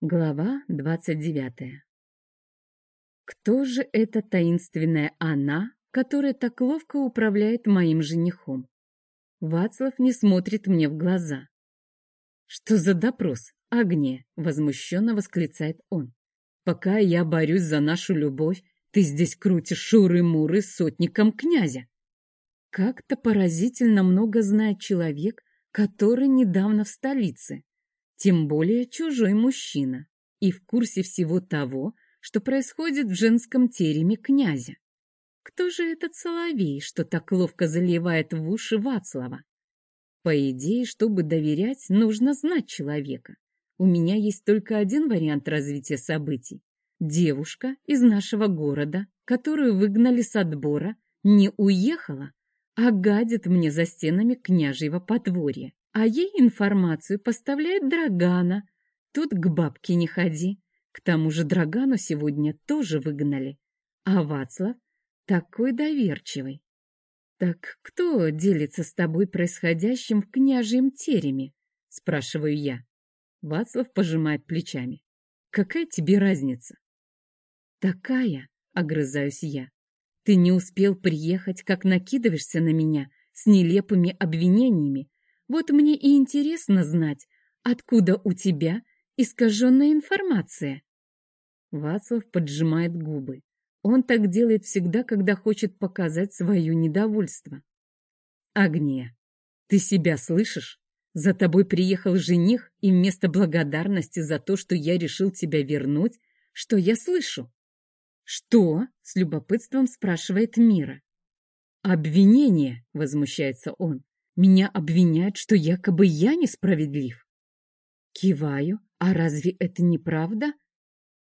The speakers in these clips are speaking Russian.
Глава двадцать девятая. Кто же эта таинственная она, которая так ловко управляет моим женихом? Вацлав не смотрит мне в глаза. «Что за допрос, Агния?» — возмущенно восклицает он. «Пока я борюсь за нашу любовь, ты здесь крутишь шуры-муры сотником князя». Как-то поразительно много знает человек, который недавно в столице тем более чужой мужчина, и в курсе всего того, что происходит в женском тереме князя. Кто же этот соловей, что так ловко заливает в уши Вацлава? По идее, чтобы доверять, нужно знать человека. У меня есть только один вариант развития событий. Девушка из нашего города, которую выгнали с отбора, не уехала, а гадит мне за стенами княжьего подворья. А ей информацию поставляет Драгана. Тут к бабке не ходи. К тому же Драгану сегодня тоже выгнали. А Вацлав такой доверчивый. Так кто делится с тобой происходящим в княжьем тереме? Спрашиваю я. Вацлав пожимает плечами. Какая тебе разница? Такая, огрызаюсь я. Ты не успел приехать, как накидываешься на меня с нелепыми обвинениями, вот мне и интересно знать, откуда у тебя искаженная информация. Вацлав поджимает губы. Он так делает всегда, когда хочет показать свое недовольство. Агния, ты себя слышишь? За тобой приехал жених, и вместо благодарности за то, что я решил тебя вернуть, что я слышу? Что? С любопытством спрашивает Мира. Обвинение, возмущается он. Меня обвиняют, что якобы я несправедлив. Киваю. А разве это не правда?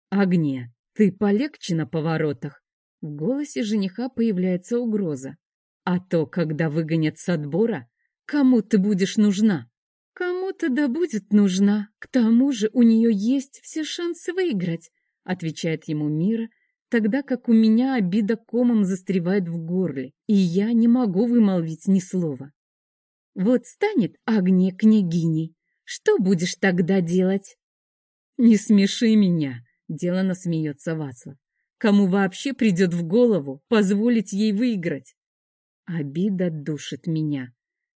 Агния, ты полегче на поворотах. В голосе жениха появляется угроза. А то, когда выгонят с отбора, кому ты будешь нужна? Кому-то да будет нужна. К тому же у нее есть все шансы выиграть, отвечает ему Мира, тогда как у меня обида комом застревает в горле, и я не могу вымолвить ни слова. Вот станет Агния княгиней, что будешь тогда делать? Не смеши меня, делано смеется Вацлав. Кому вообще придет в голову позволить ей выиграть? Обида душит меня.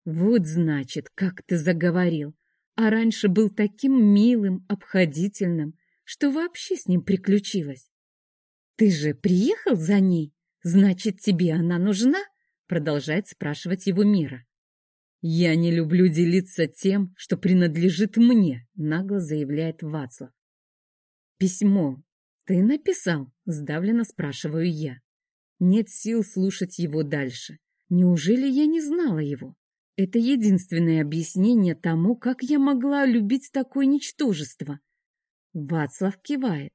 Вот значит, как ты заговорил. А раньше был таким милым, обходительным, что вообще с ним приключилось. Ты же приехал за ней? Значит, тебе она нужна? Продолжает спрашивать его Мира. «Я не люблю делиться тем, что принадлежит мне», — нагло заявляет Вацлав. «Письмо ты написал?» — сдавленно спрашиваю я. Нет сил слушать его дальше. Неужели я не знала его? Это единственное объяснение тому, как я могла любить такое ничтожество. Вацлав кивает.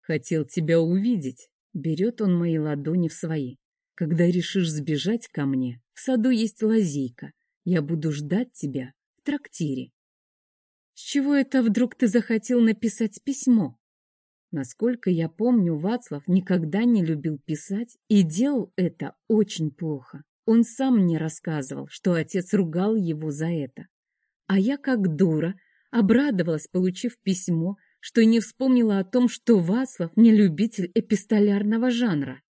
«Хотел тебя увидеть», — берет он мои ладони в свои. «Когда решишь сбежать ко мне, в саду есть лазейка. Я буду ждать тебя в трактире. С чего это вдруг ты захотел написать письмо? Насколько я помню, Вацлав никогда не любил писать и делал это очень плохо. Он сам мне рассказывал, что отец ругал его за это. А я, как дура, обрадовалась, получив письмо, что не вспомнила о том, что Вацлав не любитель эпистолярного жанра.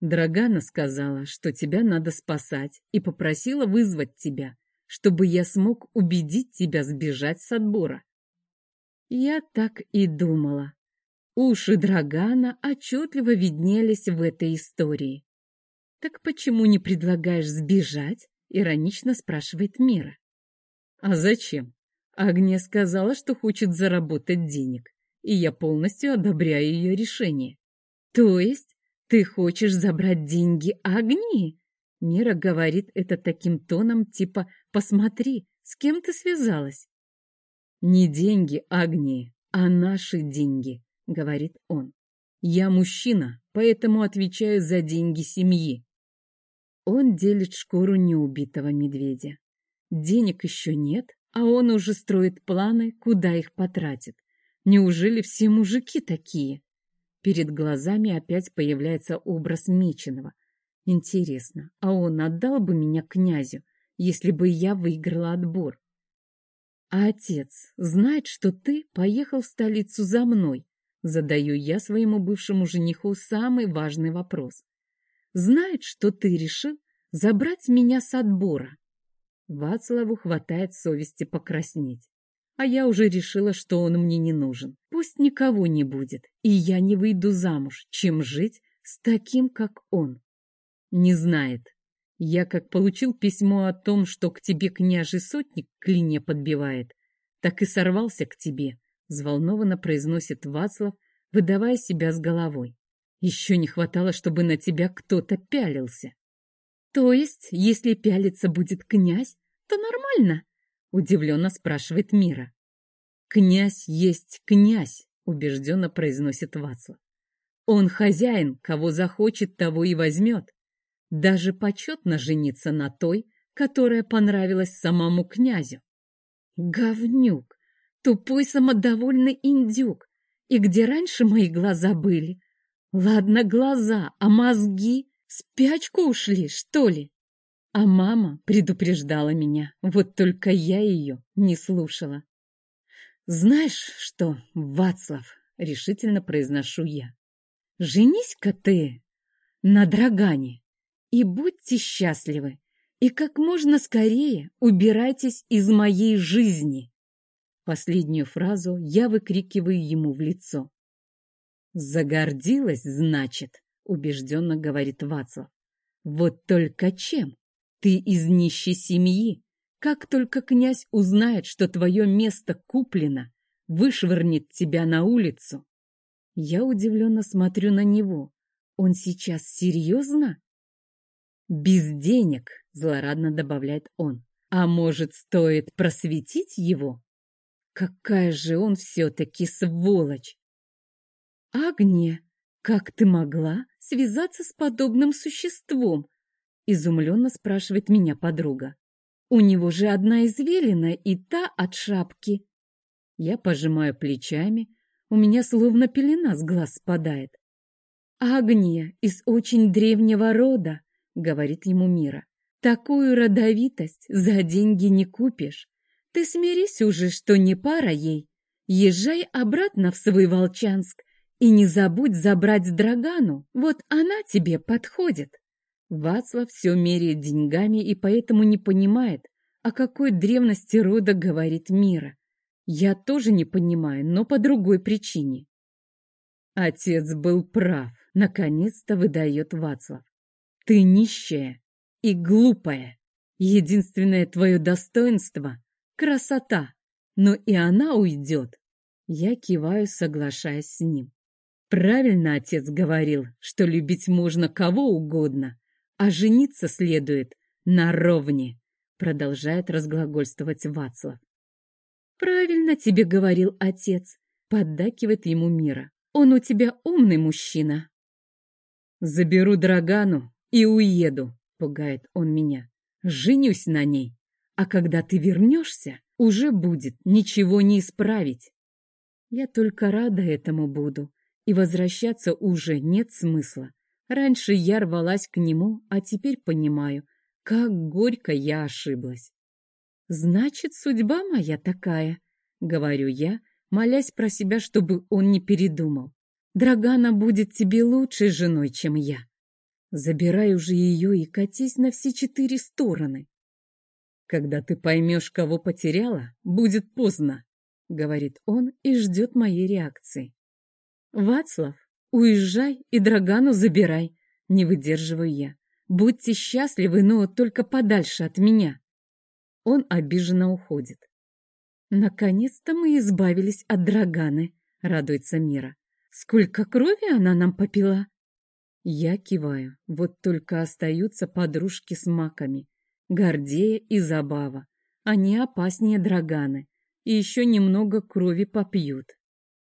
Драгана сказала, что тебя надо спасать, и попросила вызвать тебя, чтобы я смог убедить тебя сбежать с отбора. Я так и думала. Уши Драгана отчетливо виднелись в этой истории. «Так почему не предлагаешь сбежать?» — иронично спрашивает Мира. «А зачем?» Агния сказала, что хочет заработать денег, и я полностью одобряю ее решение. «То есть «Ты хочешь забрать деньги Агнии?» Мира говорит это таким тоном, типа «посмотри, с кем ты связалась?» «Не деньги Агнии, а наши деньги», — говорит он. «Я мужчина, поэтому отвечаю за деньги семьи». Он делит шкуру неубитого медведя. Денег еще нет, а он уже строит планы, куда их потратит. Неужели все мужики такие? Перед глазами опять появляется образ Меченого. Интересно, а он отдал бы меня князю, если бы я выиграла отбор? А отец знает, что ты поехал в столицу за мной? Задаю я своему бывшему жениху самый важный вопрос. Знает, что ты решил забрать меня с отбора? Вацлаву хватает совести покраснеть. А я уже решила, что он мне не нужен. Пусть никого не будет, и я не выйду замуж, чем жить с таким, как он. Не знает. Я как получил письмо о том, что к тебе княжий сотник клине подбивает, так и сорвался к тебе, взволнованно произносит Вацлав, выдавая себя с головой. Еще не хватало, чтобы на тебя кто-то пялился. То есть, если пялиться будет князь, то нормально? Удивленно спрашивает Мира. Князь есть князь, убежденно произносит Вацлав. Он хозяин, кого захочет, того и возьмет. Даже почетно жениться на той, которая понравилась самому князю. Говнюк, тупой самодовольный индюк. И где раньше мои глаза были? Ладно, глаза, а мозги? Спячку ушли, что ли? А мама предупреждала меня, вот только я ее не слушала. «Знаешь что, Вацлав?» — решительно произношу я. «Женись-ка ты на Драгане и будьте счастливы, и как можно скорее убирайтесь из моей жизни!» Последнюю фразу я выкрикиваю ему в лицо. «Загордилась, значит?» — убежденно говорит Вацлав. «Вот только чем? Ты из нищей семьи. Как только князь узнает, что твое место куплено, вышвырнет тебя на улицу». Я удивленно смотрю на него. Он сейчас серьезно? «Без денег», — злорадно добавляет он. «А может, стоит просветить его?» Какая же он все-таки сволочь! Агния, как ты могла связаться с подобным существом? Изумленно спрашивает меня подруга. У него же одна извилина и та от шапки. Я пожимаю плечами, у меня словно пелена с глаз спадает. Агния из очень древнего рода, говорит ему Мира. Такую родовитость за деньги не купишь. Ты смирись уже, что не пара ей. Езжай обратно в свой Волчанск и не забудь забрать Драгану, вот она тебе подходит. Вацлав все меряет деньгами и поэтому не понимает, о какой древности рода говорит Мира. Я тоже не понимаю, но по другой причине. Отец был прав, наконец-то выдает Вацлав. Ты нищая и глупая. Единственное твое достоинство Красота! Но и она уйдет. Я киваю, соглашаясь с ним. Правильно отец говорил, что любить можно кого угодно, а жениться следует на ровне, продолжает разглагольствовать Вацлав. Правильно тебе говорил отец, поддакивает ему Мира. Он у тебя умный мужчина. Заберу Драгану и уеду, пугает он меня. Женюсь на ней. А когда ты вернешься, уже будет ничего не исправить. Я только рада этому буду, и возвращаться уже нет смысла. Раньше я рвалась к нему, а теперь понимаю, как горько я ошиблась. «Значит, судьба моя такая», — говорю я, молясь про себя, чтобы он не передумал. «Драгана будет тебе лучшей женой, чем я. Забирай уже ее и катись на все четыре стороны. «Когда ты поймешь, кого потеряла, будет поздно», — говорит он и ждет моей реакции. «Вацлав, уезжай и Драгану забирай», — не выдерживаю я. «Будьте счастливы, но только подальше от меня». Он обиженно уходит. «Наконец-то мы избавились от Драганы», — радуется Мира. «Сколько крови она нам попила!» Я киваю, вот только остаются подружки с маками. Гордея и Забава. Они опаснее Драганы. И еще немного крови попьют.